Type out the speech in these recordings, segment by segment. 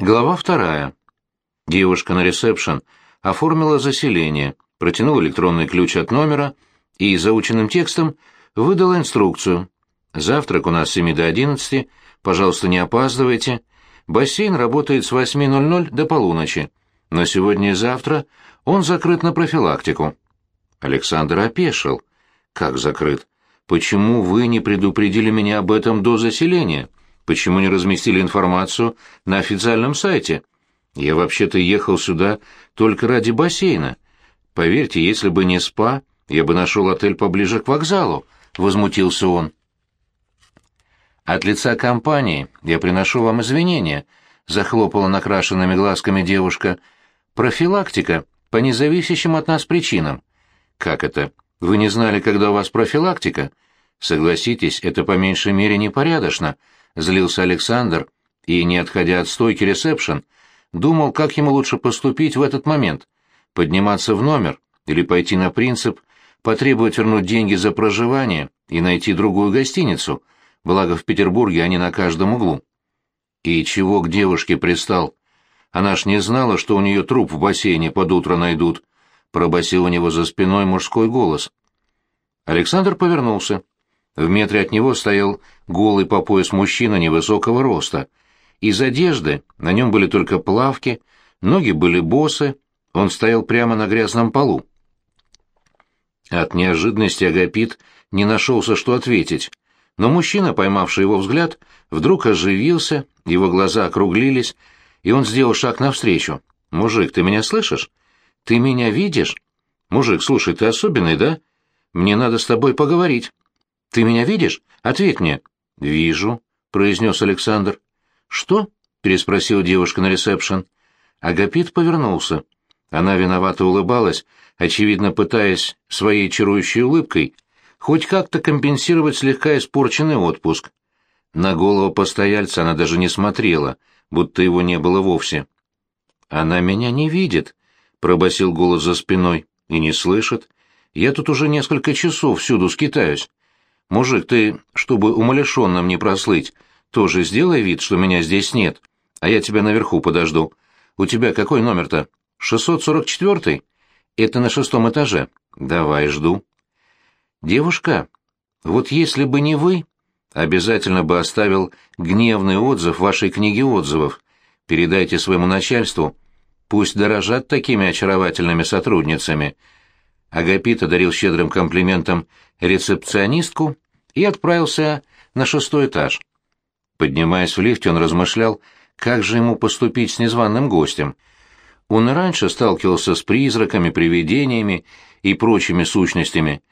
Глава вторая. Девушка на ресепшн оформила заселение, протянула электронный ключ от номера и заученным текстом выдала инструкцию. «Завтрак у нас с 7 до 11, пожалуйста, не опаздывайте. Бассейн работает с 8.00 до полуночи, но сегодня и завтра он закрыт на профилактику». Александр опешил. «Как закрыт? Почему вы не предупредили меня об этом до заселения? Почему не разместили информацию на официальном сайте? Я вообще-то ехал сюда только ради бассейна. Поверьте, если бы не спа, я бы нашел отель поближе к вокзалу», — возмутился он. «От лица компании я приношу вам извинения», — захлопала накрашенными глазками девушка. «Профилактика по независящим от нас причинам». «Как это? Вы не знали, когда у вас профилактика?» «Согласитесь, это по меньшей мере непорядочно», — злился Александр и, не отходя от стойки ресепшн, думал, как ему лучше поступить в этот момент — подниматься в номер или пойти на принцип, потребовать вернуть деньги за проживание и найти другую гостиницу, благо в Петербурге они на каждом углу. И чего к девушке пристал? Она ж не знала, что у нее труп в бассейне под утро найдут, — пробасил у него за спиной мужской голос. Александр повернулся. В метре от него стоял голый по пояс мужчина невысокого роста. Из одежды на нем были только плавки, ноги были босы, он стоял прямо на грязном полу. От неожиданности Агапит не нашелся, что ответить, но мужчина, поймавший его взгляд, вдруг оживился, его глаза округлились, и он сделал шаг навстречу. «Мужик, ты меня слышишь? Ты меня видишь? Мужик, слушай, ты особенный, да? Мне надо с тобой поговорить». Ты меня видишь? Ответь мне. Вижу, произнес Александр. Что? переспросила девушка на ресепшн. Агапит повернулся. Она виновато улыбалась, очевидно пытаясь своей чарующей улыбкой хоть как-то компенсировать слегка испорченный отпуск. На голову постояльца она даже не смотрела, будто его не было вовсе. «Она меня не видит», — пробасил голос за спиной, — «и не слышит. Я тут уже несколько часов всюду скитаюсь. «Мужик, ты, чтобы умалишенным не прослыть, тоже сделай вид, что меня здесь нет, а я тебя наверху подожду. У тебя какой номер-то? 644-й? Это на шестом этаже. Давай, жду». «Девушка, вот если бы не вы, обязательно бы оставил гневный отзыв в вашей книге отзывов. Передайте своему начальству, пусть дорожат такими очаровательными сотрудницами». Агапит одарил щедрым комплиментом рецепционистку и отправился на шестой этаж. Поднимаясь в лифте, он размышлял, как же ему поступить с незваным гостем. Он и раньше сталкивался с призраками, привидениями и прочими сущностями,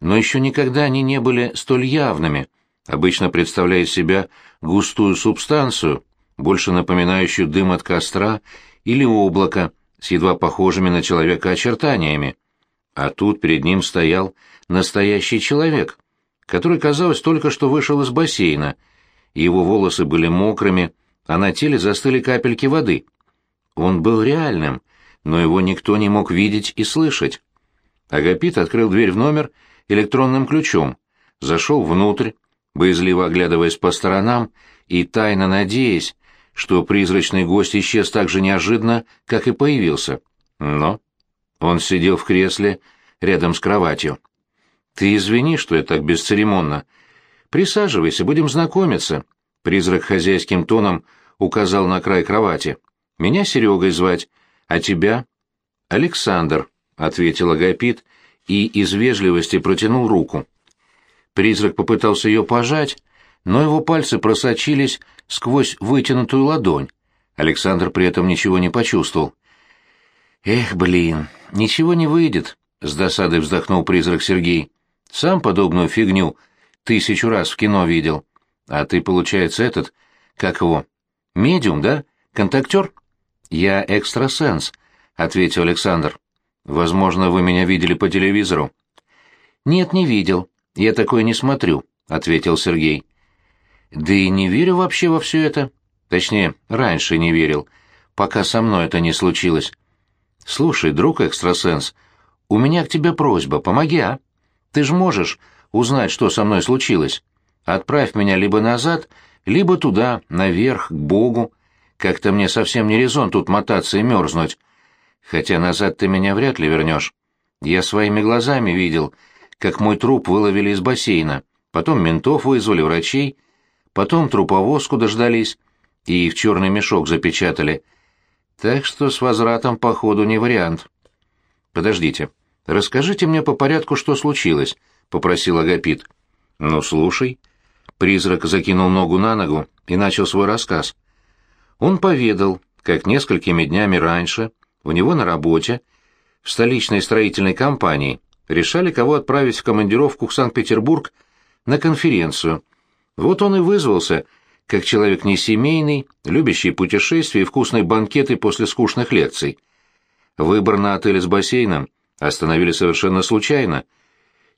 но еще никогда они не были столь явными, обычно представляя себя густую субстанцию, больше напоминающую дым от костра или облако с едва похожими на человека очертаниями. А тут перед ним стоял настоящий человек, который, казалось, только что вышел из бассейна. Его волосы были мокрыми, а на теле застыли капельки воды. Он был реальным, но его никто не мог видеть и слышать. Агапит открыл дверь в номер электронным ключом, зашел внутрь, боязливо оглядываясь по сторонам и тайно надеясь, что призрачный гость исчез так же неожиданно, как и появился. Но он сидел в кресле рядом с кроватью. «Ты извини, что я так бесцеремонно. Присаживайся, будем знакомиться». Призрак хозяйским тоном указал на край кровати. «Меня Серегой звать, а тебя?» «Александр», — ответил Агапит и из вежливости протянул руку. Призрак попытался ее пожать, но его пальцы просочились сквозь вытянутую ладонь. Александр при этом ничего не почувствовал. «Эх, блин, ничего не выйдет», — с досадой вздохнул призрак Сергей. «Сам подобную фигню тысячу раз в кино видел. А ты, получается, этот, как его, медиум, да? Контактер?» «Я экстрасенс», — ответил Александр. «Возможно, вы меня видели по телевизору». «Нет, не видел. Я такое не смотрю», — ответил Сергей. «Да и не верю вообще во все это. Точнее, раньше не верил, пока со мной это не случилось». «Слушай, друг экстрасенс, у меня к тебе просьба, помоги, а? Ты ж можешь узнать, что со мной случилось. Отправь меня либо назад, либо туда, наверх, к Богу. Как-то мне совсем не резон тут мотаться и мерзнуть. Хотя назад ты меня вряд ли вернешь. Я своими глазами видел, как мой труп выловили из бассейна, потом ментов вызвали, врачей, потом труповозку дождались и в черный мешок запечатали. Так что с возвратом, походу, не вариант. Подождите, расскажите мне по порядку, что случилось, — попросил Агапит. Ну, слушай. Призрак закинул ногу на ногу и начал свой рассказ. Он поведал, как несколькими днями раньше у него на работе в столичной строительной компании решали, кого отправить в командировку в Санкт-Петербург на конференцию. Вот он и вызвался, как человек несемейный, любящий путешествия и вкусные банкеты после скучных лекций. Выбор на отель с бассейном остановили совершенно случайно.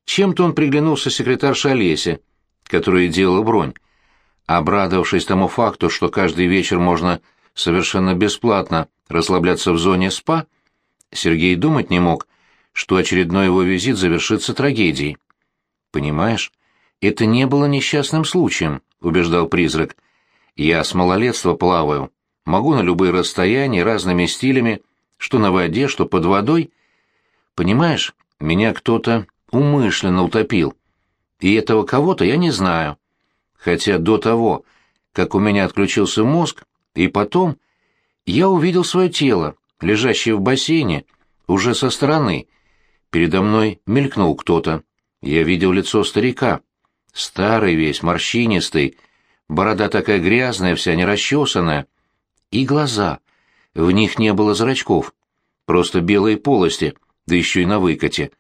Чем-то он приглянулся секретарше Олесе, которая делала бронь. Обрадовавшись тому факту, что каждый вечер можно совершенно бесплатно расслабляться в зоне СПА, Сергей думать не мог, что очередной его визит завершится трагедией. «Понимаешь, это не было несчастным случаем», — убеждал призрак. «Я с малолетства плаваю, могу на любые расстояния, разными стилями, что на воде, что под водой. Понимаешь, меня кто-то умышленно утопил, и этого кого-то я не знаю. Хотя до того, как у меня отключился мозг, и потом я увидел свое тело, лежащее в бассейне, уже со стороны. Передо мной мелькнул кто-то. Я видел лицо старика. Старый весь, морщинистый, борода такая грязная, вся нерасчесанная. И глаза. В них не было зрачков. Просто белые полости, да еще и на выкате.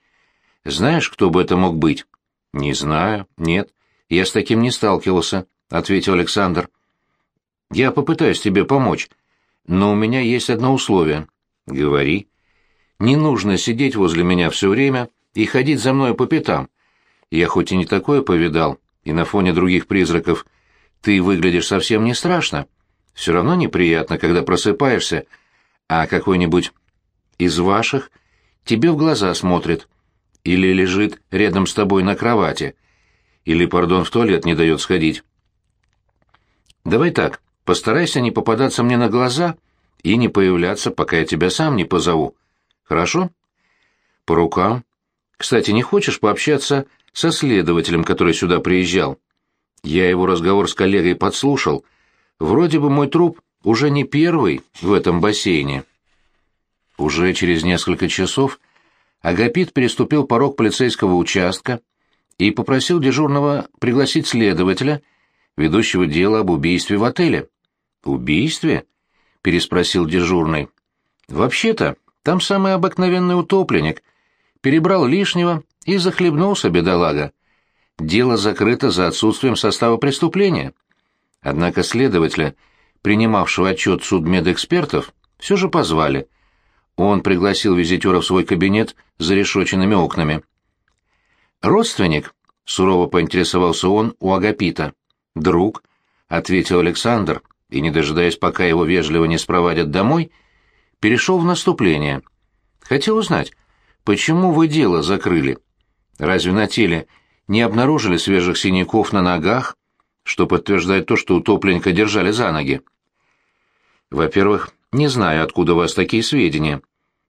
Знаешь, кто бы это мог быть? Не знаю, нет. Я с таким не сталкивался, — ответил Александр. Я попытаюсь тебе помочь, но у меня есть одно условие. Говори. Не нужно сидеть возле меня все время и ходить за мной по пятам. Я хоть и не такое повидал, и на фоне других призраков ты выглядишь совсем не страшно. Все равно неприятно, когда просыпаешься, а какой-нибудь из ваших тебе в глаза смотрит или лежит рядом с тобой на кровати, или, пардон, в туалет не дает сходить. Давай так, постарайся не попадаться мне на глаза и не появляться, пока я тебя сам не позову. Хорошо? По рукам. Кстати, не хочешь пообщаться со следователем, который сюда приезжал? Я его разговор с коллегой подслушал. Вроде бы мой труп уже не первый в этом бассейне. Уже через несколько часов Агапит переступил порог полицейского участка и попросил дежурного пригласить следователя, ведущего дело об убийстве в отеле. «Убийстве?» — переспросил дежурный. «Вообще-то, там самый обыкновенный утопленник. Перебрал лишнего и захлебнулся, бедолага. Дело закрыто за отсутствием состава преступления. Однако следователя, принимавшего отчет судмедэкспертов, все же позвали. Он пригласил визитера в свой кабинет с зарешоченными окнами. «Родственник?» — сурово поинтересовался он у Агапита. «Друг», — ответил Александр, и, не дожидаясь, пока его вежливо не спровадят домой, перешел в наступление. «Хотел узнать, почему вы дело закрыли? Разве на теле не обнаружили свежих синяков на ногах, что подтверждает то, что утопленника держали за ноги?» «Во-первых, не знаю, откуда у вас такие сведения.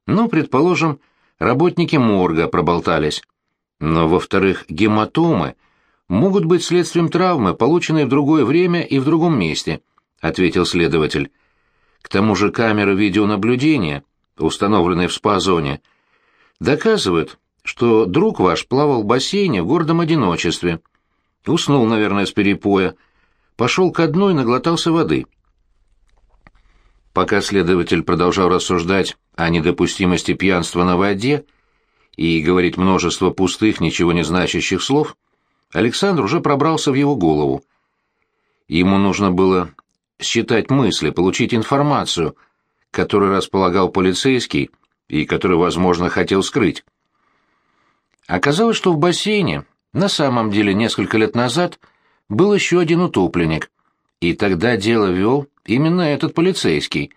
Ну, предположим, работники морга проболтались. Но, во-вторых, гематомы могут быть следствием травмы, полученной в другое время и в другом месте, ответил следователь. К тому же камеры видеонаблюдения, установленные в спа-зоне, доказывают, что друг ваш плавал в бассейне в гордом одиночестве. Уснул, наверное, с перепоя, пошел ко дну и наглотался воды. Пока следователь продолжал рассуждать о недопустимости пьянства на воде, и говорить множество пустых, ничего не значащих слов, Александр уже пробрался в его голову. Ему нужно было считать мысли, получить информацию, которой располагал полицейский и которую, возможно, хотел скрыть. Оказалось, что в бассейне на самом деле несколько лет назад был еще один утопленник, и тогда дело вел именно этот полицейский.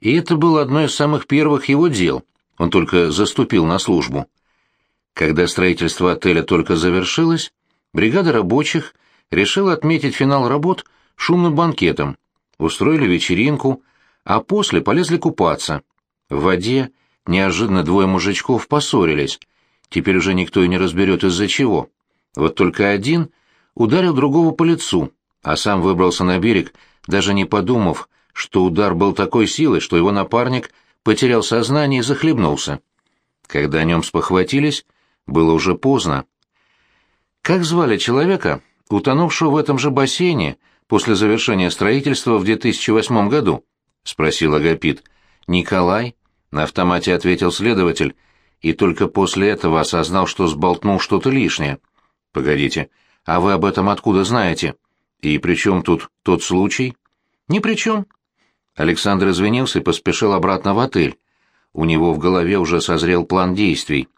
И это было одно из самых первых его дел, он только заступил на службу. Когда строительство отеля только завершилось, бригада рабочих решила отметить финал работ шумным банкетом. устроили вечеринку, а после полезли купаться. В воде неожиданно двое мужичков поссорились. Теперь уже никто и не разберет из-за чего. Вот только один ударил другого по лицу, а сам выбрался на берег, даже не подумав, что удар был такой силой, что его напарник потерял сознание и захлебнулся. Когда о нем спохватились, было уже поздно. Как звали человека, утонувшего в этом же бассейне после завершения строительства в 2008 году? — спросил Агапит. «Николай?» — на автомате ответил следователь, и только после этого осознал, что сболтнул что-то лишнее. «Погодите, а вы об этом откуда знаете? И при чем тут тот случай?» «Ни при чем». Александр извинился и поспешил обратно в отель. У него в голове уже созрел план действий.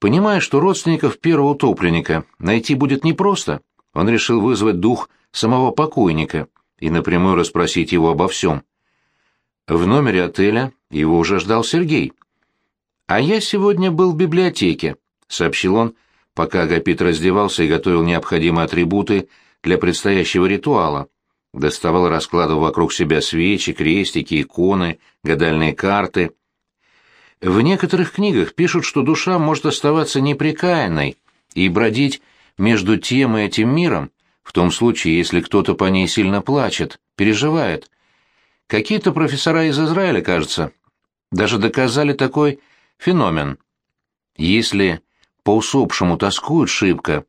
Понимая, что родственников первого утопленника найти будет непросто, он решил вызвать дух самого покойника и напрямую расспросить его обо всем. В номере отеля его уже ждал Сергей. «А я сегодня был в библиотеке», — сообщил он, пока Агапит раздевался и готовил необходимые атрибуты для предстоящего ритуала. Доставал и раскладывал вокруг себя свечи, крестики, иконы, гадальные карты. В некоторых книгах пишут, что душа может оставаться непрекаянной и бродить между тем и этим миром, в том случае, если кто-то по ней сильно плачет, переживает. Какие-то профессора из Израиля, кажется, даже доказали такой феномен. Если по усопшему тоскуют шибко,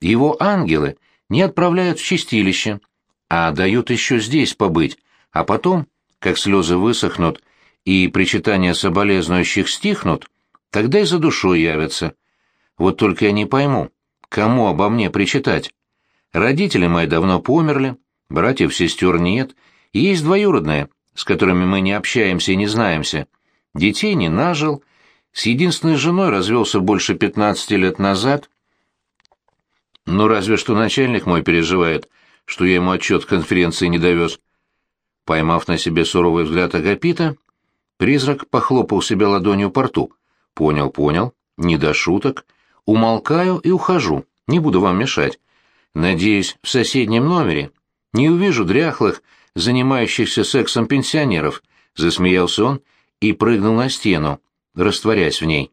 его ангелы не отправляют в чистилище, а дают еще здесь побыть, а потом, как слезы высохнут и причитания соболезнующих стихнут, тогда и за душой явятся. Вот только я не пойму, кому обо мне причитать. Родители мои давно померли, братьев-сестер нет, есть двоюродные, с которыми мы не общаемся и не знаемся. Детей не нажил, с единственной женой развелся больше пятнадцати лет назад. Ну, разве что начальник мой переживает, что я ему отчет конференции не довез. Поймав на себе суровый взгляд Агапита, призрак похлопал себя ладонью по рту. «Понял, понял, не до шуток. Умолкаю и ухожу, не буду вам мешать. Надеюсь, в соседнем номере не увижу дряхлых, занимающихся сексом пенсионеров», — засмеялся он и прыгнул на стену, растворяясь в ней.